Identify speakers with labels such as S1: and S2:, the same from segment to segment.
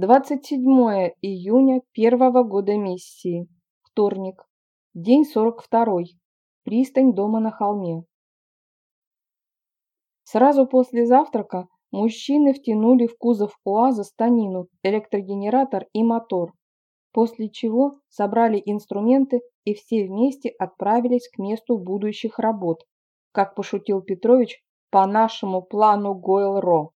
S1: 27 июня первого года миссии. Вторник. День 42. Пристань дома на холме. Сразу после завтрака мужчины втянули в кузов УАЗа станину, электрогенератор и мотор, после чего собрали инструменты и все вместе отправились к месту будущих работ, как пошутил Петрович, по нашему плану Гойл-Ро.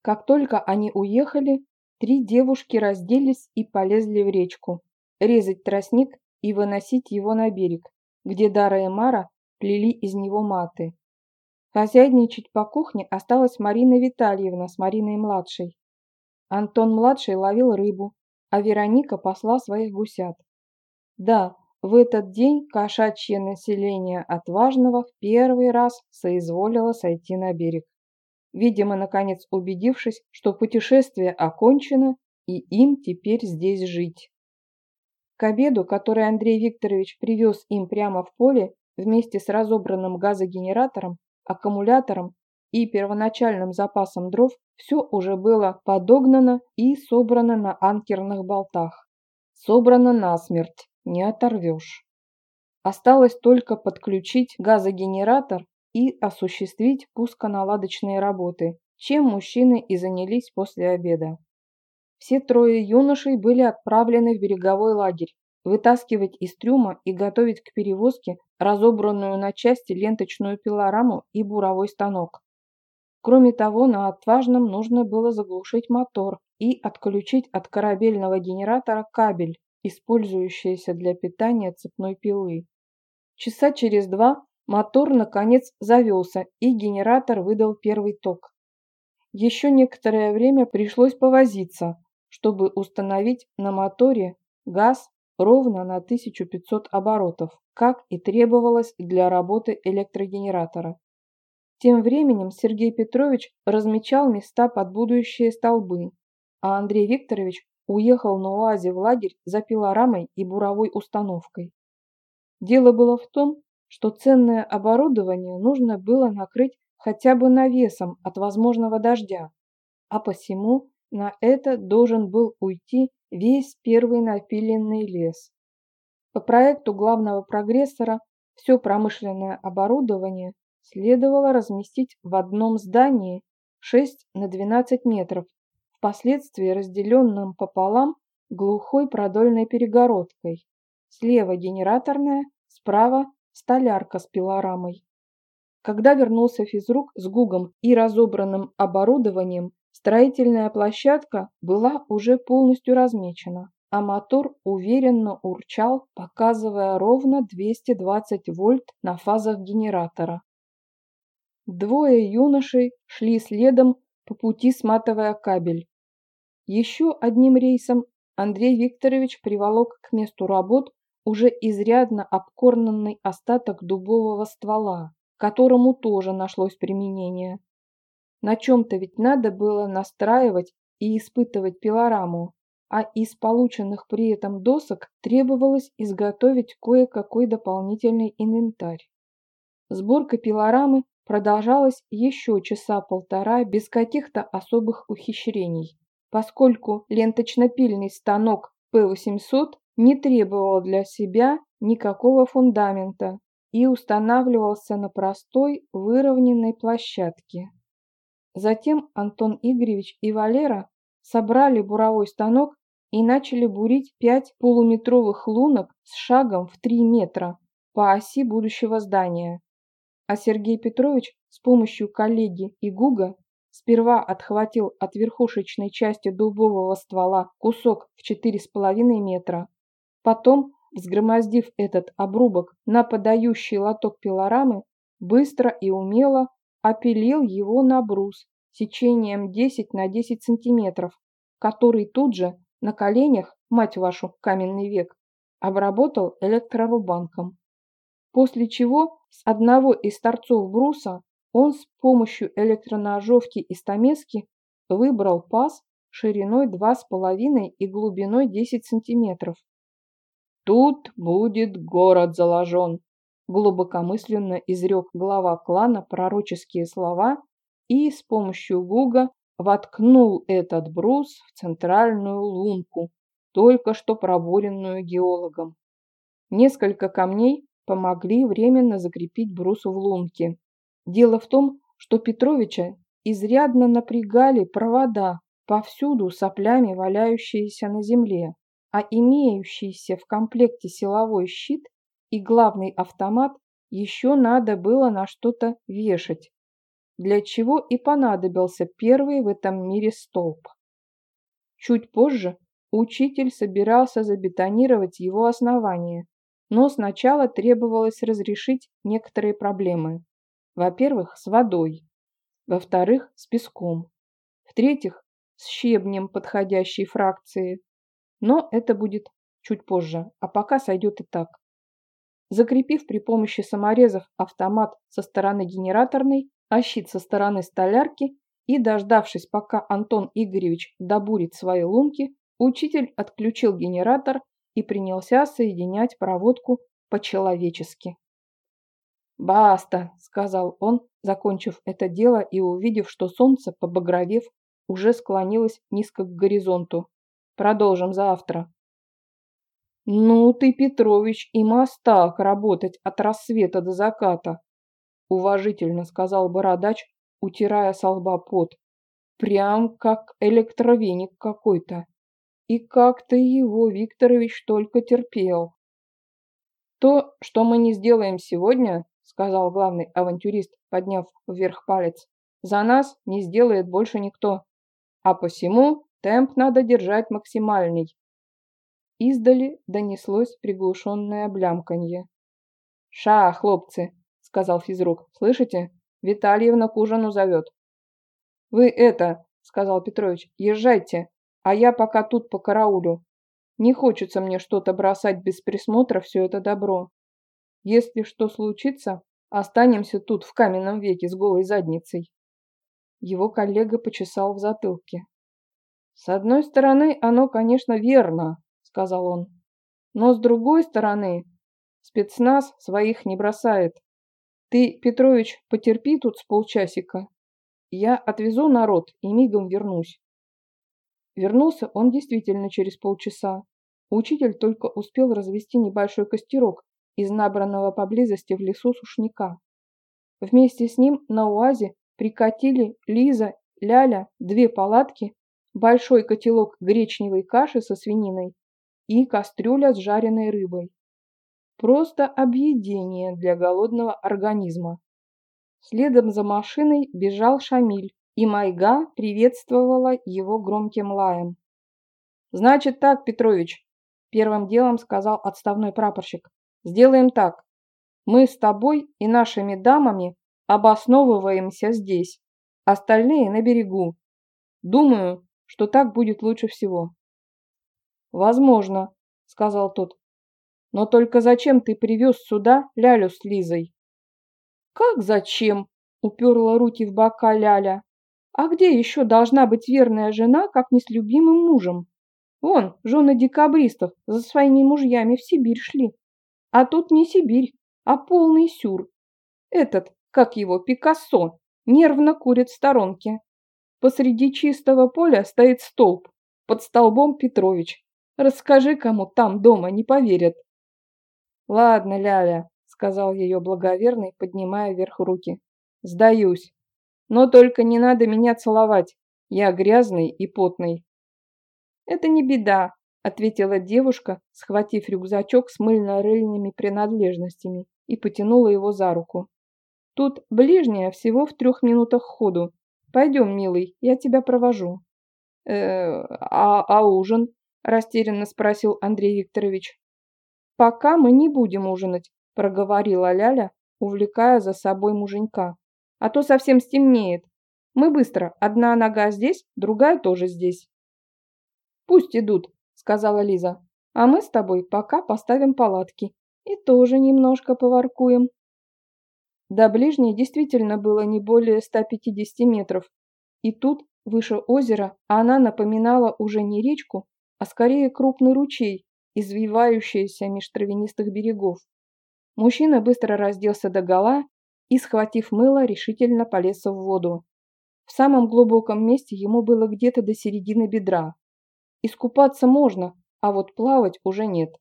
S1: Как только они уехали, Три девушки разделись и полезли в речку, резать тростник и выносить его на берег, где Дара и Мара плели из него маты. Хозяйничать по кухне осталась Марина Витальевна с Мариной-младшей. Антон-младший ловил рыбу, а Вероника посла своих гусят. Да, в этот день кошачье население Отважного в первый раз соизволило сойти на берег видимо, наконец убедившись, что путешествие окончено и им теперь здесь жить. К обеду, который Андрей Викторович привез им прямо в поле вместе с разобранным газогенератором, аккумулятором и первоначальным запасом дров, все уже было подогнано и собрано на анкерных болтах. Собрано насмерть, не оторвешь. Осталось только подключить газогенератор и осуществить пусконаладочные работы, чем мужчины и занялись после обеда. Все трое юношей были отправлены в береговой лагерь, вытаскивать из трюма и готовить к перевозке разобранную на части ленточную пилораму и буровой станок. Кроме того, на отважном нужно было заглушить мотор и отключить от корабельного генератора кабель, использующийся для питания цепной пилы. Часа через два Мотор, наконец, завелся, и генератор выдал первый ток. Еще некоторое время пришлось повозиться, чтобы установить на моторе газ ровно на 1500 оборотов, как и требовалось для работы электрогенератора. Тем временем Сергей Петрович размечал места под будущие столбы, а Андрей Викторович уехал на УАЗе в лагерь за пилорамой и буровой установкой. Дело было в том, что ценное оборудование нужно было накрыть хотя бы навесом от возможного дождя, а посему на это должен был уйти весь первый напиленный лес. По проекту главного прогрессора все промышленное оборудование следовало разместить в одном здании 6 на 12 метров, впоследствии разделенном пополам глухой продольной перегородкой. Слева генераторная, справа столярка с пилорамой. Когда вернулся физрук с гугом и разобранным оборудованием, строительная площадка была уже полностью размечена, а мотор уверенно урчал, показывая ровно 220 вольт на фазах генератора. Двое юношей шли следом по пути, сматывая кабель. Еще одним рейсом Андрей Викторович приволок к месту работ уже изрядно обкорнанный остаток дубового ствола, которому тоже нашлось применение. На чем-то ведь надо было настраивать и испытывать пилораму, а из полученных при этом досок требовалось изготовить кое-какой дополнительный инвентарь. Сборка пилорамы продолжалась еще часа полтора без каких-то особых ухищрений, поскольку ленточно-пильный станок П-800 не требовал для себя никакого фундамента и устанавливался на простой выровненной площадке. Затем Антон Игоревич и Валера собрали буровой станок и начали бурить пять полуметровых лунок с шагом в три метра по оси будущего здания. А Сергей Петрович с помощью коллеги и Гуга сперва отхватил от верхушечной части дубового ствола кусок в четыре с половиной метра, Потом, взгромоздив этот обрубок на подающий лоток пилорамы, быстро и умело опилил его на брус сечением 10 на 10 сантиметров, который тут же на коленях, мать вашу, каменный век, обработал электрорубанком. После чего с одного из торцов бруса он с помощью электроножовки и стамески выбрал паз шириной 2,5 и глубиной 10 сантиметров. Тут будет город заложен, глубокомысленно изрек глава клана пророческие слова и с помощью Гуга воткнул этот брус в центральную лунку, только что пробуренную геологом. Несколько камней помогли временно закрепить брус в лунке. Дело в том, что Петровича изрядно напрягали провода, повсюду соплями валяющиеся на земле, а имеющийся в комплекте силовой щит и главный автомат еще надо было на что-то вешать, для чего и понадобился первый в этом мире столб. Чуть позже учитель собирался забетонировать его основание, но сначала требовалось разрешить некоторые проблемы. Во-первых, с водой. Во-вторых, с песком. В-третьих, с щебнем подходящей фракции. Но это будет чуть позже, а пока сойдет и так. Закрепив при помощи саморезов автомат со стороны генераторной, а щит со стороны столярки и дождавшись, пока Антон Игоревич добурит свои лунки, учитель отключил генератор и принялся соединять проводку по-человечески. «Баста!» — сказал он, закончив это дело и увидев, что солнце, побагровев, уже склонилось низко к горизонту. «Продолжим завтра». «Ну ты, Петрович, и мастак работать от рассвета до заката», — уважительно сказал бородач, утирая со лба пот. «Прям как электровеник какой-то. И как ты его, Викторович, только терпел». «То, что мы не сделаем сегодня, — сказал главный авантюрист, подняв вверх палец, — за нас не сделает больше никто. А посему темп надо держать максимальный. Издали донеслось приглушенное блямканье. «Ша, хлопцы!» — сказал физрук. «Слышите? Витальевна к ужину зовет». «Вы это!» — сказал Петрович. «Езжайте, а я пока тут по караулю. Не хочется мне что-то бросать без присмотра все это добро. Если что случится, останемся тут в каменном веке с голой задницей». Его коллега почесал в затылке. «С одной стороны, оно, конечно, верно», — сказал он. «Но с другой стороны, спецназ своих не бросает. Ты, Петрович, потерпи тут с полчасика. Я отвезу народ и мигом вернусь». Вернулся он действительно через полчаса. Учитель только успел развести небольшой костерок, из набранного поблизости в лесу сушняка. Вместе с ним на УАЗе прикатили Лиза, Ляля, две палатки, большой котелок гречневой каши со свининой и кастрюля с жареной рыбой. Просто объедение для голодного организма. Следом за машиной бежал Шамиль, и Майга приветствовала его громким лаем. «Значит так, Петрович», – первым делом сказал отставной прапорщик. Сделаем так. Мы с тобой и нашими дамами обосновываемся здесь, остальные на берегу. Думаю, что так будет лучше всего. Возможно, сказал тот. Но только зачем ты привез сюда Лялю с Лизой? Как зачем? Уперла руки в бока Ляля. А где еще должна быть верная жена, как не с любимым мужем? Вон, жены декабристов за своими мужьями в Сибирь шли. А тут не Сибирь, а полный сюр. Этот, как его, Пикассо, нервно курит в сторонке. Посреди чистого поля стоит столб. Под столбом Петрович. Расскажи, кому там дома не поверят. Ладно, Ляля, сказал ее благоверный, поднимая вверх руки. Сдаюсь. Но только не надо меня целовать. Я грязный и потный. Это не беда, ответила девушка, схватив рюкзачок с мыльно-рыльными принадлежностями и потянула его за руку. Тут ближняя всего в трех минутах ходу. Пойдем, милый, я тебя провожу. Э, а, а ужин? Растерянно спросил Андрей Викторович. Пока мы не будем ужинать, проговорила Ляля, увлекая за собой муженька. А то совсем стемнеет. Мы быстро, одна нога здесь, другая тоже здесь. Пусть идут, сказала Лиза. «А мы с тобой пока поставим палатки и тоже немножко поваркуем». До ближней действительно было не более 150 метров, и тут, выше озера, она напоминала уже не речку, а скорее крупный ручей, извивающийся меж травянистых берегов. Мужчина быстро разделся догола и, схватив мыло, решительно полез в воду. В самом глубоком месте ему было где-то до середины бедра. Искупаться можно, а вот плавать уже нет.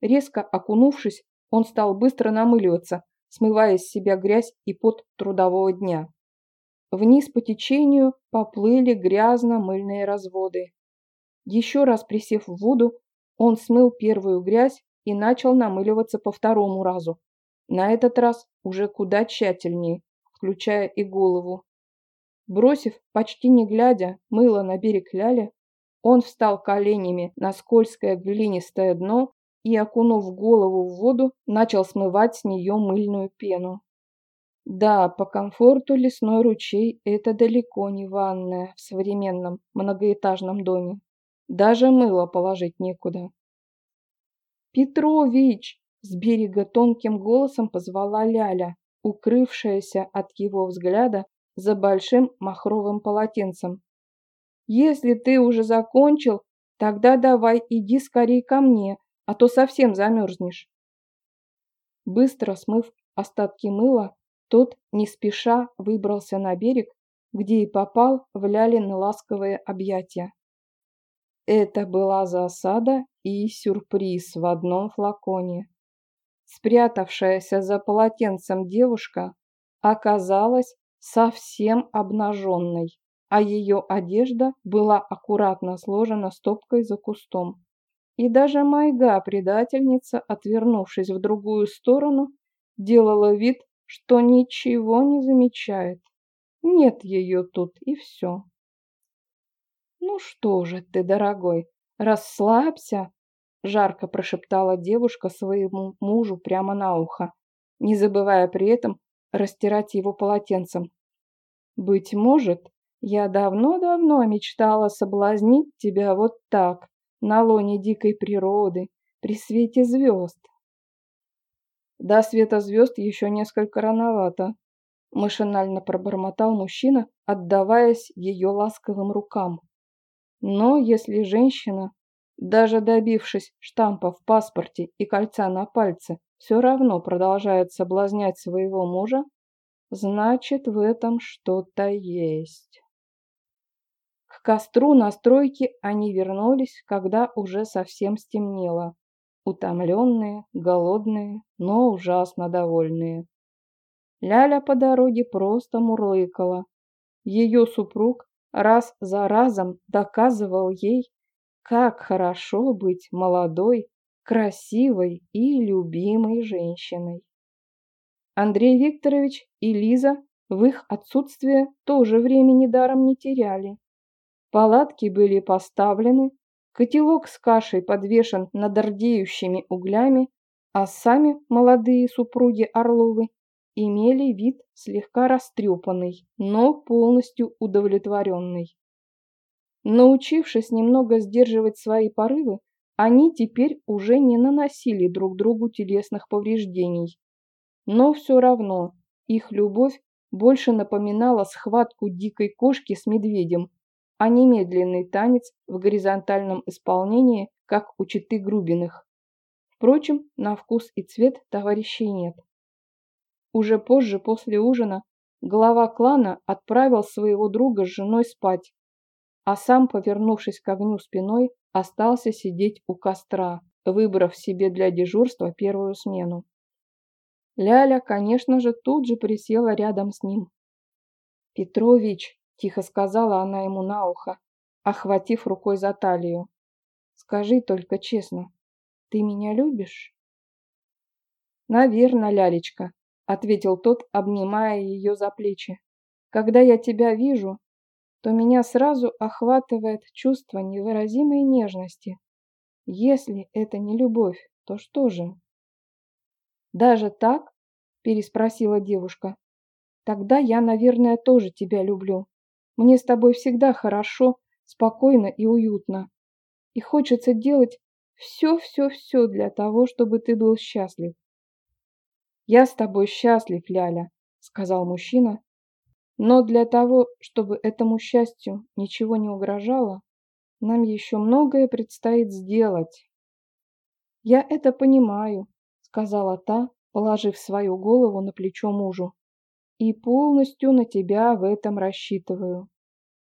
S1: Резко окунувшись, он стал быстро намыливаться, смывая с себя грязь и пот трудового дня. Вниз по течению поплыли грязно-мыльные разводы. Еще раз присев в воду, он смыл первую грязь и начал намыливаться по второму разу. На этот раз уже куда тщательнее, включая и голову. Бросив, почти не глядя, мыло на берег Ляли, он встал коленями на скользкое глинистое дно и, окунув голову в воду, начал смывать с нее мыльную пену. Да, по комфорту лесной ручей – это далеко не ванная в современном многоэтажном доме. Даже мыло положить некуда. «Петрович!» – с берега тонким голосом позвала Ляля, укрывшаяся от его взгляда за большим махровым полотенцем. «Если ты уже закончил, тогда давай иди скорей ко мне, а то совсем замерзнешь». Быстро смыв остатки мыла, тот не спеша выбрался на берег, где и попал в Лялины ласковые объятия. Это была засада и сюрприз в одном флаконе. Спрятавшаяся за полотенцем девушка оказалась совсем обнаженной, а ее одежда была аккуратно сложена стопкой за кустом. И даже Майга, предательница, отвернувшись в другую сторону, делала вид, что ничего не замечает. Нет ее тут, и все. «Ну что же ты, дорогой, расслабься!» Жарко прошептала девушка своему мужу прямо на ухо, не забывая при этом растирать его полотенцем. «Быть может, я давно-давно мечтала соблазнить тебя вот так, на лоне дикой природы, при свете звезд. До света звезд еще несколько рановато, машинально пробормотал мужчина, отдаваясь ее ласковым рукам. Но если женщина, даже добившись штампа в паспорте и кольца на пальце, все равно продолжает соблазнять своего мужа, значит в этом что-то есть. К костру на стройке они вернулись, когда уже совсем стемнело утомленные, голодные, но ужасно довольные. Ляля по дороге просто мурлыкала. Ее супруг раз за разом доказывал ей, как хорошо быть молодой, красивой и любимой женщиной. Андрей Викторович и Лиза в их отсутствие тоже времени даром не теряли. Палатки были поставлены, Котелок с кашей подвешен над ордеющими углями, а сами молодые супруги Орловы имели вид слегка растрепанный, но полностью удовлетворенный. Научившись немного сдерживать свои порывы, они теперь уже не наносили друг другу телесных повреждений. Но все равно их любовь больше напоминала схватку дикой кошки с медведем, а медленный танец в горизонтальном исполнении, как у читы Грубиных. Впрочем, на вкус и цвет товарищей нет. Уже позже, после ужина, глава клана отправил своего друга с женой спать, а сам, повернувшись к огню спиной, остался сидеть у костра, выбрав себе для дежурства первую смену. Ляля, конечно же, тут же присела рядом с ним. «Петрович», Тихо сказала она ему на ухо, охватив рукой за талию. «Скажи только честно, ты меня любишь?» «Наверно, лялечка», — ответил тот, обнимая ее за плечи. «Когда я тебя вижу, то меня сразу охватывает чувство невыразимой нежности. Если это не любовь, то что же?» «Даже так?» – переспросила девушка. «Тогда я, наверное, тоже тебя люблю. Мне с тобой всегда хорошо, спокойно и уютно. И хочется делать все-все-все для того, чтобы ты был счастлив. «Я с тобой счастлив, Ляля», — сказал мужчина. «Но для того, чтобы этому счастью ничего не угрожало, нам еще многое предстоит сделать». «Я это понимаю», — сказала та, положив свою голову на плечо мужу. И полностью на тебя в этом рассчитываю.